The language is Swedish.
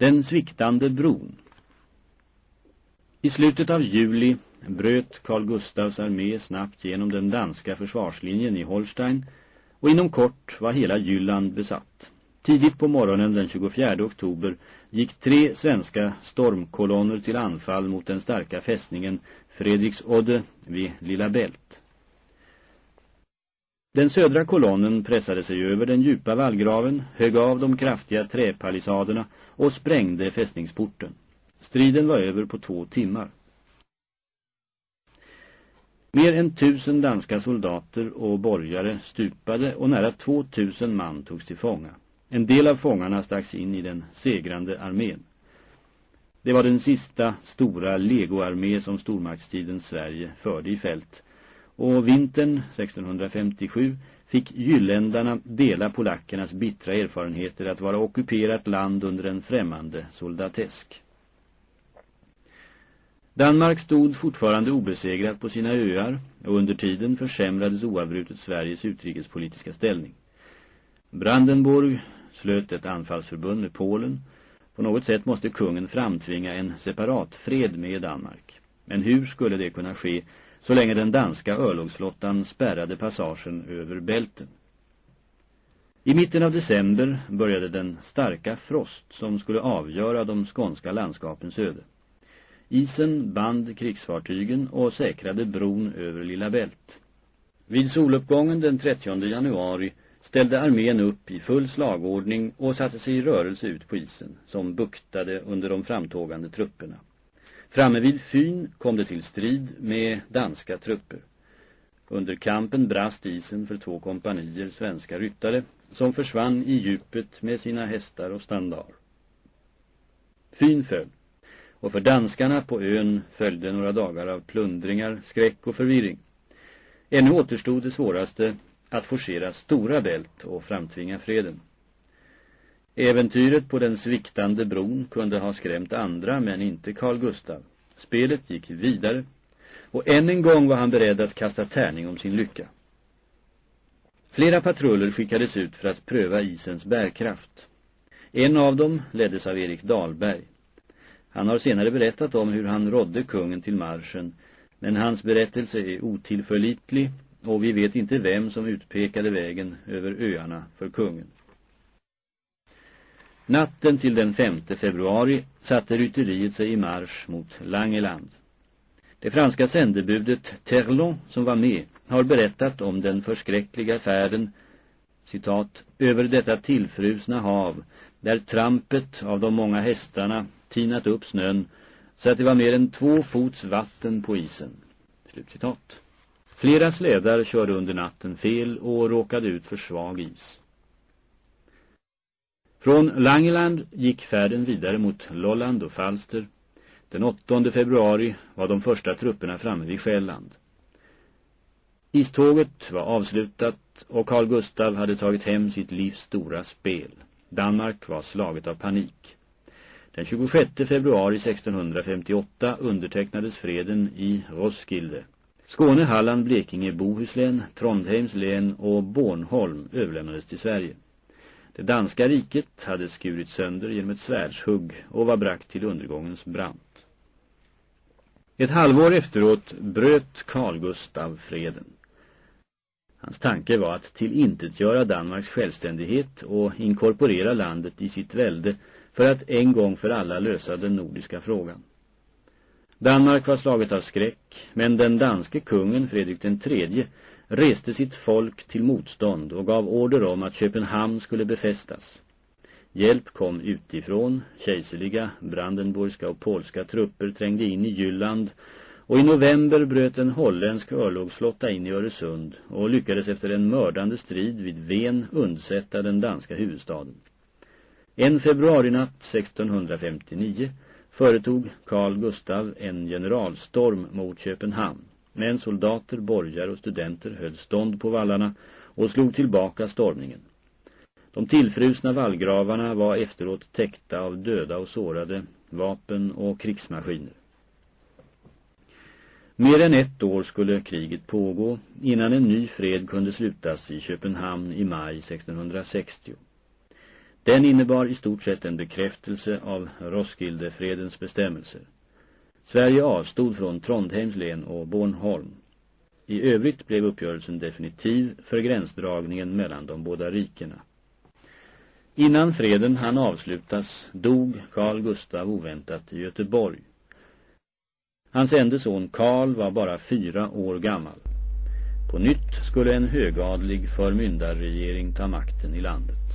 Den sviktande bron I slutet av juli bröt Carl Gustavs armé snabbt genom den danska försvarslinjen i Holstein och inom kort var hela Jylland besatt. Tidigt på morgonen den 24 oktober gick tre svenska stormkolonner till anfall mot den starka fästningen Fredriksodde vid Lilla Bält. Den södra kolonnen pressade sig över den djupa vallgraven, högg av de kraftiga träpalisaderna och sprängde fästningsporten. Striden var över på två timmar. Mer än tusen danska soldater och borgare stupade och nära två tusen man togs till fånga. En del av fångarna stacks in i den segrande armén. Det var den sista stora legoarmé som stormaktstidens Sverige förde i fält. Och vintern 1657 fick gylländarna dela polackernas bittra erfarenheter att vara ockuperat land under en främmande soldatesk. Danmark stod fortfarande obesegrat på sina öar och under tiden försämrades oavbrutet Sveriges utrikespolitiska ställning. Brandenburg slöt ett anfallsförbund med Polen. På något sätt måste kungen framtvinga en separat fred med Danmark. Men hur skulle det kunna ske så länge den danska örlogsflottan spärrade passagen över bälten? I mitten av december började den starka frost som skulle avgöra de skånska landskapens öde. Isen band krigsfartygen och säkrade bron över Lilla Bält. Vid soluppgången den 30 januari ställde armén upp i full slagordning och satte sig i rörelse ut på isen, som buktade under de framtågande trupperna. Framme vid Fyn kom det till strid med danska trupper. Under kampen brast isen för två kompanier svenska ryttare, som försvann i djupet med sina hästar och standar. Fyn föll, och för danskarna på ön följde några dagar av plundringar, skräck och förvirring. Ännu återstod det svåraste att forcera stora bält och framtvinga freden. Äventyret på den sviktande bron kunde ha skrämt andra men inte Carl Gustav. Spelet gick vidare och än en gång var han beredd att kasta tärning om sin lycka. Flera patruller skickades ut för att pröva isens bärkraft. En av dem leddes av Erik Dahlberg. Han har senare berättat om hur han rådde kungen till marschen, men hans berättelse är otillförlitlig och vi vet inte vem som utpekade vägen över öarna för kungen. Natten till den 5 februari satte rytteriet sig i marsch mot Langeland. Det franska sändebudet Terlon som var med har berättat om den förskräckliga färden citat, över detta tillfrusna hav där trampet av de många hästarna tinat upp snön så att det var mer än två fots vatten på isen. Slutcitat. Flera slädar körde under natten fel och råkade ut för svag is. Från Langeland gick färden vidare mot Lolland och Falster. Den 8 februari var de första trupperna framme vid Själland. Iståget var avslutat och Carl Gustav hade tagit hem sitt livs stora spel. Danmark var slaget av panik. Den 26 februari 1658 undertecknades freden i Roskilde. Skåne, Halland, Blekinge, Bohuslän, Trondheims län och Bornholm överlämnades till Sverige. Det danska riket hade skurit sönder genom ett svärdshugg och var bragt till undergångens brant. Ett halvår efteråt bröt Carl Gustav freden. Hans tanke var att tillintetgöra Danmarks självständighet och inkorporera landet i sitt välde för att en gång för alla lösa den nordiska frågan. Danmark var slaget av skräck, men den danske kungen Fredrik III reste sitt folk till motstånd och gav order om att Köpenhamn skulle befästas. Hjälp kom utifrån, kejserliga, brandenburgska och polska trupper trängde in i Jylland och i november bröt en holländsk örlogsflotta in i Öresund och lyckades efter en mördande strid vid Ven undsätta den danska huvudstaden. En februarinatt 1659 företog Carl Gustav en generalstorm mot Köpenhamn. Men soldater, borgare och studenter höll stånd på vallarna och slog tillbaka stormningen. De tillfrusna vallgravarna var efteråt täckta av döda och sårade, vapen och krigsmaskiner. Mer än ett år skulle kriget pågå innan en ny fred kunde slutas i Köpenhamn i maj 1660. Den innebar i stort sett en bekräftelse av Roskildefredens bestämmelser. Sverige avstod från Trondheims län och Bornholm. I övrigt blev uppgörelsen definitiv för gränsdragningen mellan de båda rikena. Innan freden han avslutas dog Carl Gustav oväntat i Göteborg. Hans enda son Karl var bara fyra år gammal. På nytt skulle en högadlig förmyndarregering ta makten i landet.